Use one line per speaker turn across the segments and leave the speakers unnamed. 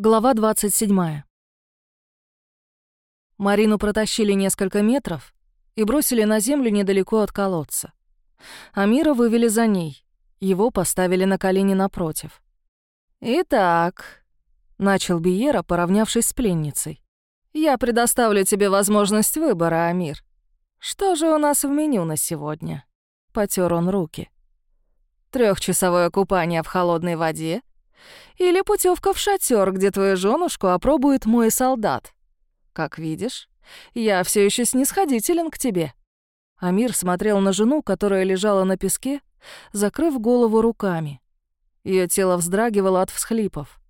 Глава 27. Марину протащили несколько метров и бросили на землю недалеко от колодца. Амира вывели за ней. Его поставили на колени напротив. «Итак», — начал Биера, поравнявшись с пленницей, «я предоставлю тебе возможность выбора, Амир. Что же у нас в меню на сегодня?» Потер он руки. Трехчасовое купание в холодной воде или путевка в шатер, где твою женушку опробует мой солдат. Как видишь, я все еще снисходителен к тебе». Амир смотрел на жену, которая лежала на песке, закрыв голову руками. Ее тело вздрагивало от всхлипов.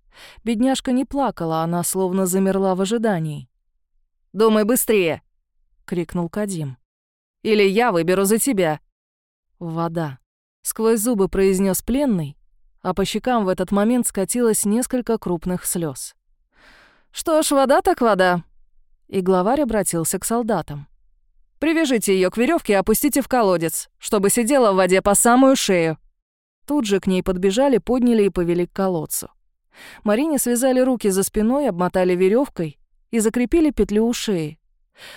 Бедняжка не плакала, она словно замерла в ожидании. «Думай быстрее!» — крикнул Кадим. «Или я выберу за тебя!» «Вода!» — сквозь зубы произнес пленный, а по щекам в этот момент скатилось несколько крупных слез. «Что ж, вода так вода!» И главарь обратился к солдатам. «Привяжите ее к веревке и опустите в колодец, чтобы сидела в воде по самую шею». Тут же к ней подбежали, подняли и повели к колодцу. Марине связали руки за спиной, обмотали веревкой и закрепили петлю у шеи.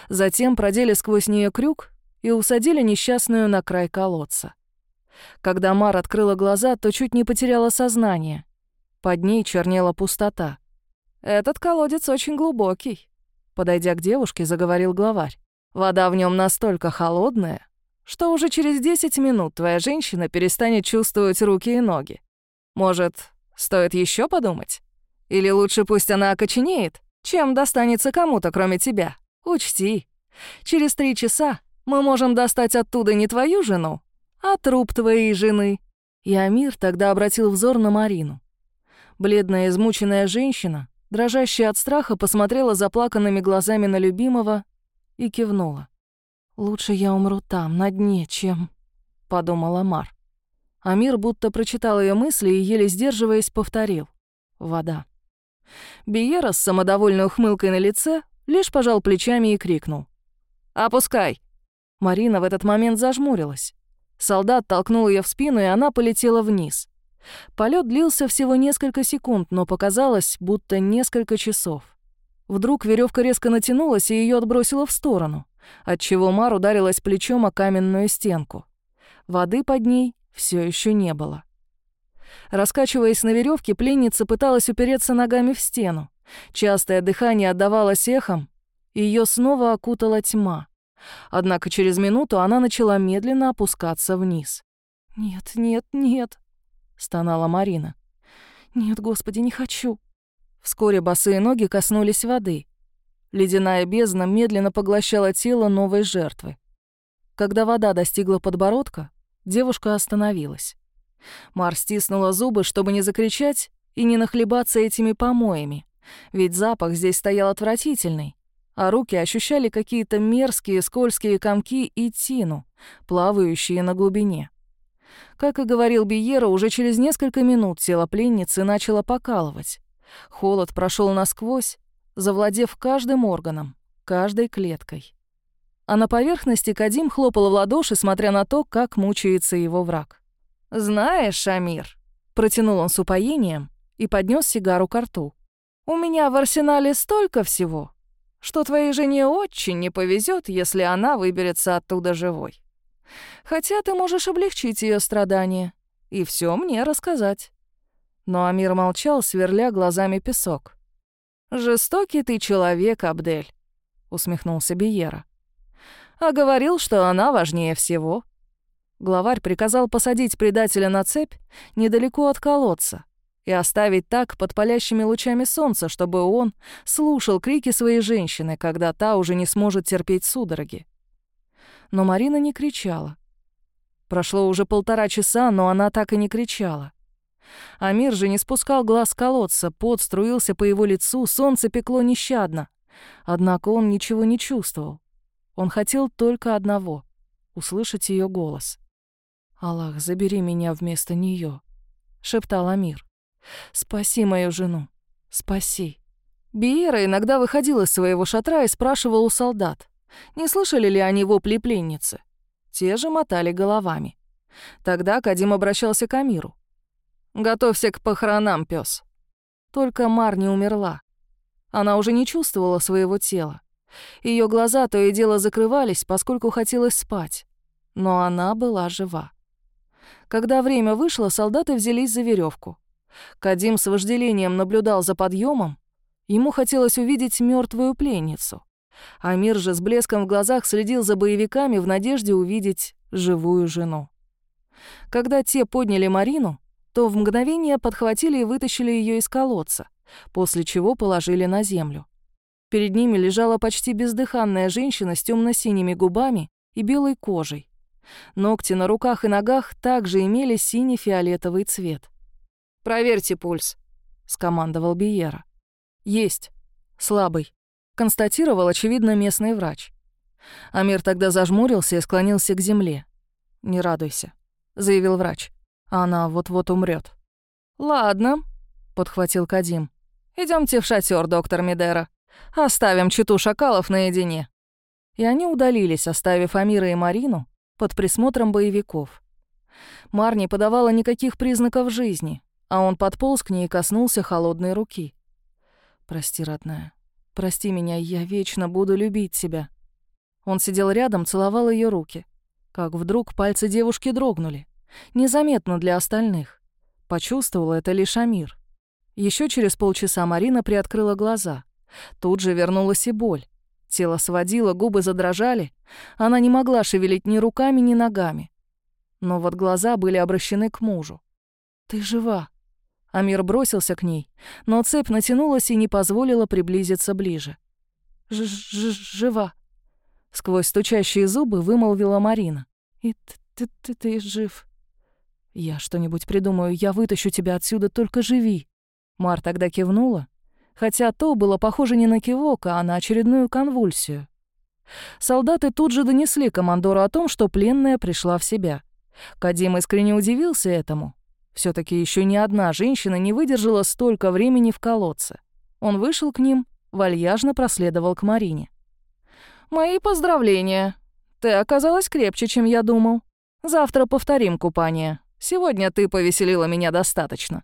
Затем продели сквозь нее крюк и усадили несчастную на край колодца. Когда Мар открыла глаза, то чуть не потеряла сознание. Под ней чернела пустота. «Этот колодец очень глубокий», — подойдя к девушке, заговорил главарь. «Вода в нем настолько холодная, что уже через 10 минут твоя женщина перестанет чувствовать руки и ноги. Может, стоит еще подумать? Или лучше пусть она окоченеет, чем достанется кому-то, кроме тебя? Учти, через три часа мы можем достать оттуда не твою жену, а труп твоей жены». И Амир тогда обратил взор на Марину. Бледная, измученная женщина, дрожащая от страха, посмотрела заплаканными глазами на любимого и кивнула. «Лучше я умру там, на дне, чем...» — подумала Мар. Амир будто прочитал ее мысли и, еле сдерживаясь, повторил. «Вода». Биера с самодовольной ухмылкой на лице лишь пожал плечами и крикнул. «Опускай!» Марина в этот момент зажмурилась. Солдат толкнул ее в спину, и она полетела вниз. Полет длился всего несколько секунд, но показалось, будто несколько часов. Вдруг веревка резко натянулась и ее отбросило в сторону, отчего Мар ударилась плечом о каменную стенку. Воды под ней все еще не было. Раскачиваясь на веревке, пленница пыталась упереться ногами в стену. Частое дыхание отдавалось эхом, и ее снова окутала тьма. Однако через минуту она начала медленно опускаться вниз. «Нет, нет, нет», — стонала Марина. «Нет, Господи, не хочу». Вскоре босые ноги коснулись воды. Ледяная бездна медленно поглощала тело новой жертвы. Когда вода достигла подбородка, девушка остановилась. Мар стиснула зубы, чтобы не закричать и не нахлебаться этими помоями, ведь запах здесь стоял отвратительный, а руки ощущали какие-то мерзкие скользкие комки и тину, плавающие на глубине. Как и говорил Биера, уже через несколько минут тело пленницы начало покалывать. Холод прошел насквозь, завладев каждым органом, каждой клеткой. А на поверхности Кадим хлопал в ладоши, смотря на то, как мучается его враг. «Знаешь, Шамир», — протянул он с упоением и поднес сигару к рту, «у меня в арсенале столько всего, что твоей жене очень не повезет, если она выберется оттуда живой. Хотя ты можешь облегчить ее страдания и все мне рассказать». Но Амир молчал, сверля глазами песок. «Жестокий ты человек, Абдель», — усмехнулся Биера. «А говорил, что она важнее всего». Главарь приказал посадить предателя на цепь недалеко от колодца, и оставить так под палящими лучами солнца, чтобы он слушал крики своей женщины, когда та уже не сможет терпеть судороги. Но Марина не кричала. Прошло уже полтора часа, но она так и не кричала. Амир же не спускал глаз с колодца, пот струился по его лицу, солнце пекло нещадно. Однако он ничего не чувствовал. Он хотел только одного — услышать ее голос. «Аллах, забери меня вместо нее, шептал Амир. Спаси мою жену. Спаси. Биера иногда выходил из своего шатра и спрашивал у солдат, не слышали ли они вопли пленницы. Те же мотали головами. Тогда Кадим обращался к Амиру. «Готовься к похоронам, пес. Только Мар не умерла. Она уже не чувствовала своего тела. Ее глаза то и дело закрывались, поскольку хотелось спать. Но она была жива. Когда время вышло, солдаты взялись за веревку. Кадим с вожделением наблюдал за подъемом. Ему хотелось увидеть мертвую пленницу. Амир же с блеском в глазах следил за боевиками в надежде увидеть живую жену. Когда те подняли Марину, то в мгновение подхватили и вытащили ее из колодца, после чего положили на землю. Перед ними лежала почти бездыханная женщина с темно-синими губами и белой кожей. Ногти на руках и ногах также имели синий-фиолетовый цвет. «Проверьте пульс», — скомандовал Биера. «Есть. Слабый», — констатировал, очевидно, местный врач. Амир тогда зажмурился и склонился к земле. «Не радуйся», — заявил врач. «Она вот-вот умрет. «Ладно», — подхватил Кадим. Идемте в шатер, доктор Мидера. Оставим читу шакалов наедине». И они удалились, оставив Амира и Марину под присмотром боевиков. Мар не подавала никаких признаков жизни, а он подполз к ней и коснулся холодной руки. «Прости, родная. Прости меня, я вечно буду любить тебя». Он сидел рядом, целовал ее руки. Как вдруг пальцы девушки дрогнули. Незаметно для остальных. Почувствовал это лишь Амир. Еще через полчаса Марина приоткрыла глаза. Тут же вернулась и боль. Тело сводило, губы задрожали. Она не могла шевелить ни руками, ни ногами. Но вот глаза были обращены к мужу. «Ты жива», Амир бросился к ней, но цепь натянулась и не позволила приблизиться ближе. Ж -ж «Жива», — сквозь стучащие зубы вымолвила Марина. «И ты, ты, ты жив?» «Я что-нибудь придумаю, я вытащу тебя отсюда, только живи». Мар тогда кивнула, хотя то было похоже не на кивок, а на очередную конвульсию. Солдаты тут же донесли командору о том, что пленная пришла в себя. Кадим искренне удивился этому. Все таки еще ни одна женщина не выдержала столько времени в колодце. Он вышел к ним, вальяжно проследовал к Марине. «Мои поздравления. Ты оказалась крепче, чем я думал. Завтра повторим купание. Сегодня ты повеселила меня достаточно».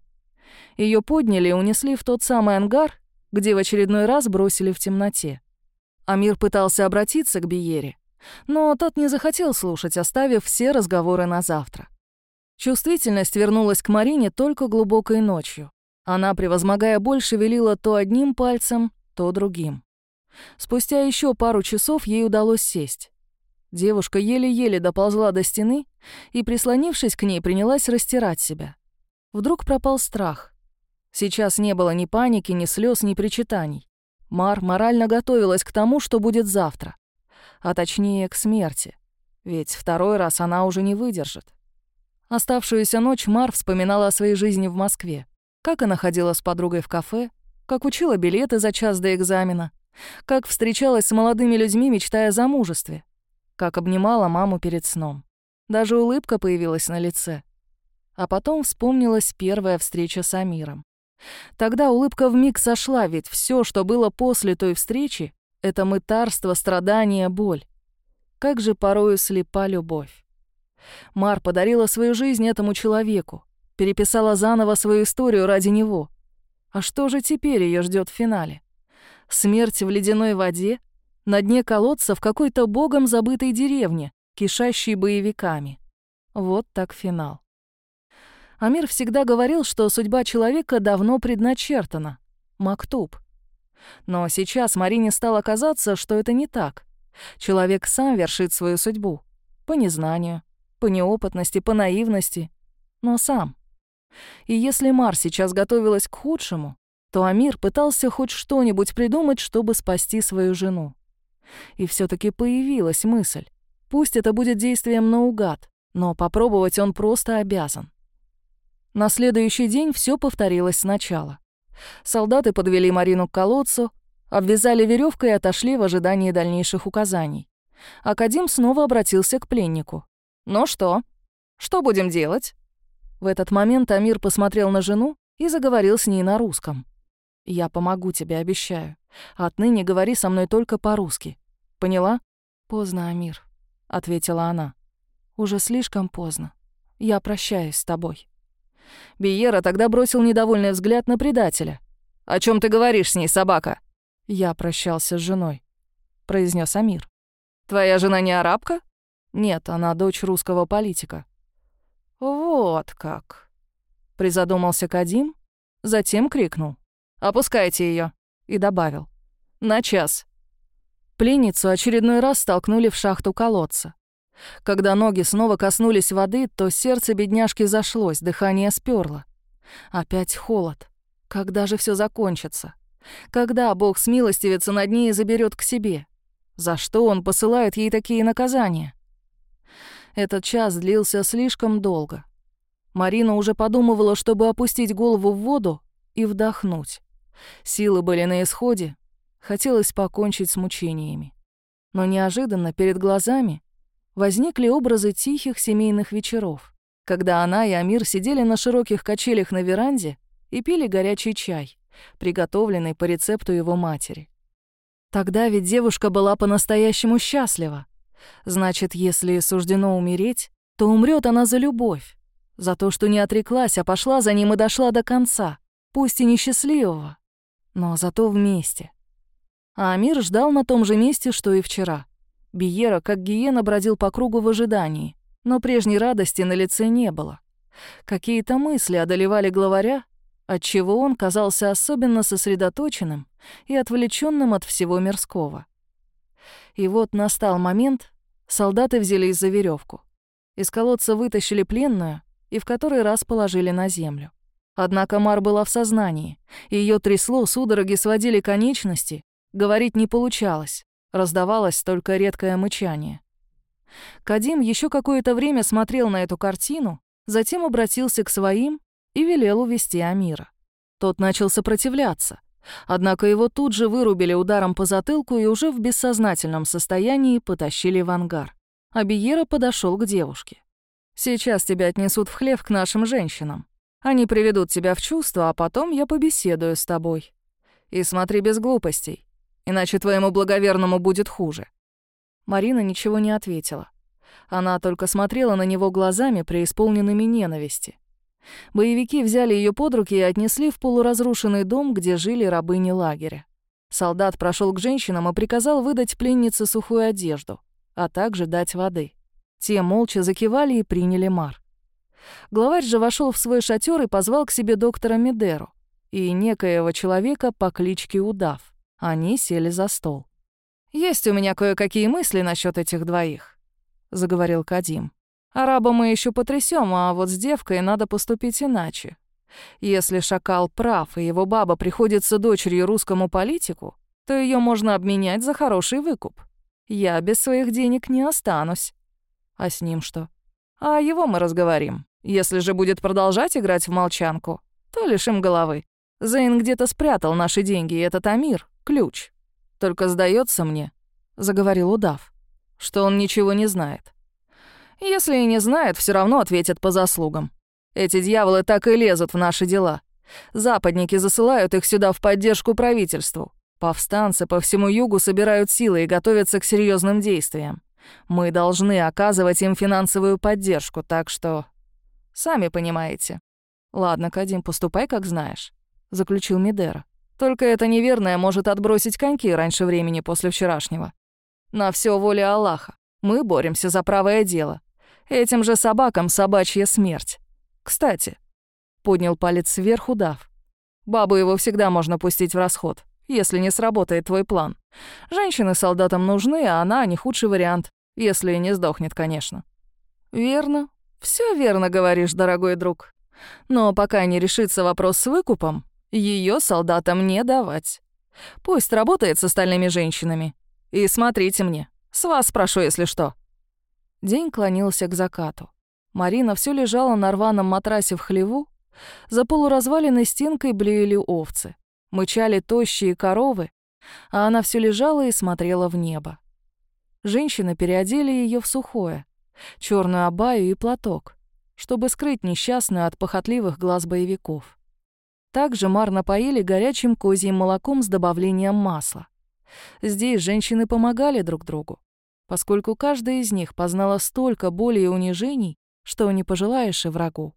Ее подняли и унесли в тот самый ангар, где в очередной раз бросили в темноте. Амир пытался обратиться к Биере, но тот не захотел слушать, оставив все разговоры на завтра. Чувствительность вернулась к Марине только глубокой ночью. Она, превозмогая боль, шевелила то одним пальцем, то другим. Спустя еще пару часов ей удалось сесть. Девушка еле-еле доползла до стены и, прислонившись к ней, принялась растирать себя. Вдруг пропал страх. Сейчас не было ни паники, ни слез, ни причитаний. Мар морально готовилась к тому, что будет завтра. А точнее, к смерти. Ведь второй раз она уже не выдержит. Оставшуюся ночь Мар вспоминала о своей жизни в Москве. Как она ходила с подругой в кафе, как учила билеты за час до экзамена, как встречалась с молодыми людьми, мечтая о замужестве, как обнимала маму перед сном. Даже улыбка появилась на лице. А потом вспомнилась первая встреча с Амиром. Тогда улыбка вмиг сошла, ведь все, что было после той встречи, это мытарство, страдание, боль. Как же порою слепа любовь. Мар подарила свою жизнь этому человеку, переписала заново свою историю ради него. А что же теперь ее ждет в финале? Смерть в ледяной воде? На дне колодца в какой-то богом забытой деревне, кишащей боевиками. Вот так финал. Амир всегда говорил, что судьба человека давно предначертана. Мактуб. Но сейчас Марине стало казаться, что это не так. Человек сам вершит свою судьбу. По незнанию, по неопытности, по наивности. Но сам. И если Мар сейчас готовилась к худшему, то Амир пытался хоть что-нибудь придумать, чтобы спасти свою жену. И все таки появилась мысль. Пусть это будет действием наугад, но попробовать он просто обязан. На следующий день все повторилось сначала. Солдаты подвели Марину к колодцу, обвязали веревкой и отошли в ожидании дальнейших указаний. Акадим снова обратился к пленнику. «Ну что? Что будем делать?» В этот момент Амир посмотрел на жену и заговорил с ней на русском. «Я помогу тебе, обещаю. Отныне говори со мной только по-русски. Поняла?» «Поздно, Амир», — ответила она. «Уже слишком поздно. Я прощаюсь с тобой». Биера тогда бросил недовольный взгляд на предателя. О чем ты говоришь с ней, собака?» «Я прощался с женой», — произнес Амир. «Твоя жена не арабка?» «Нет, она дочь русского политика». «Вот как», — призадумался Кадим, затем крикнул. «Опускайте ее и добавил. «На час». Пленницу очередной раз столкнули в шахту колодца. Когда ноги снова коснулись воды, то сердце бедняжки зашлось, дыхание сперло. Опять холод. Когда же все закончится? Когда Бог смилостивится над ней и заберет к себе? За что он посылает ей такие наказания? Этот час длился слишком долго. Марина уже подумывала, чтобы опустить голову в воду и вдохнуть. Силы были на исходе, хотелось покончить с мучениями. Но неожиданно перед глазами возникли образы тихих семейных вечеров, когда она и Амир сидели на широких качелях на веранде и пили горячий чай, приготовленный по рецепту его матери. Тогда ведь девушка была по-настоящему счастлива. Значит, если суждено умереть, то умрет она за любовь, за то, что не отреклась, а пошла за ним и дошла до конца, пусть и несчастливого, но зато вместе. А Амир ждал на том же месте, что и вчера. Биера, как гиена, бродил по кругу в ожидании, но прежней радости на лице не было. Какие-то мысли одолевали главаря, отчего он казался особенно сосредоточенным и отвлеченным от всего мирского. И вот настал момент, солдаты взялись за веревку. Из колодца вытащили пленную и в который раз положили на землю. Однако Мар была в сознании. Ее трясло, судороги сводили конечности. Говорить не получалось. Раздавалось только редкое мычание. Кадим еще какое-то время смотрел на эту картину, затем обратился к своим и велел увести Амира. Тот начал сопротивляться. Однако его тут же вырубили ударом по затылку и уже в бессознательном состоянии потащили в ангар. Абиера подошел к девушке. «Сейчас тебя отнесут в хлев к нашим женщинам. Они приведут тебя в чувство, а потом я побеседую с тобой. И смотри без глупостей, иначе твоему благоверному будет хуже». Марина ничего не ответила. Она только смотрела на него глазами, преисполненными ненависти. Боевики взяли ее под руки и отнесли в полуразрушенный дом, где жили рабыни лагеря. Солдат прошел к женщинам и приказал выдать пленнице сухую одежду, а также дать воды. Те молча закивали и приняли мар. Главарь же вошел в свой шатер и позвал к себе доктора Медеру и некоего человека по кличке Удав. Они сели за стол. «Есть у меня кое-какие мысли насчет этих двоих», — заговорил Кадим. «Араба мы еще потрясем, а вот с девкой надо поступить иначе. Если шакал прав, и его баба приходится дочерью русскому политику, то ее можно обменять за хороший выкуп. Я без своих денег не останусь. А с ним что? А его мы разговорим. Если же будет продолжать играть в молчанку, то лишим головы. Зейн где-то спрятал наши деньги, и этот Амир — ключ. Только сдается мне, — заговорил удав, — что он ничего не знает. Если и не знает, все равно ответит по заслугам. Эти дьяволы так и лезут в наши дела. Западники засылают их сюда в поддержку правительству. Повстанцы по всему югу собирают силы и готовятся к серьезным действиям. Мы должны оказывать им финансовую поддержку, так что Сами понимаете». «Ладно, Кадим, поступай, как знаешь», — заключил Мидера. «Только это неверное может отбросить коньки раньше времени после вчерашнего. На все воля Аллаха. Мы боремся за правое дело. Этим же собакам собачья смерть. Кстати», — поднял палец сверху Дав. «Бабу его всегда можно пустить в расход, если не сработает твой план. Женщины солдатам нужны, а она не худший вариант, если не сдохнет, конечно». «Верно», все верно говоришь, дорогой друг. Но пока не решится вопрос с выкупом, ее солдатам не давать. Пусть работает с остальными женщинами. И смотрите мне, с вас спрошу, если что». День клонился к закату. Марина все лежала на рваном матрасе в хлеву. За полуразваленной стенкой блеяли овцы. Мычали тощие коровы, а она все лежала и смотрела в небо. Женщины переодели ее в сухое черную абаю и платок, чтобы скрыть несчастную от похотливых глаз боевиков. Также Мар напоили горячим козьим молоком с добавлением масла. Здесь женщины помогали друг другу, поскольку каждая из них познала столько боли и унижений, что не пожелаешь и врагу.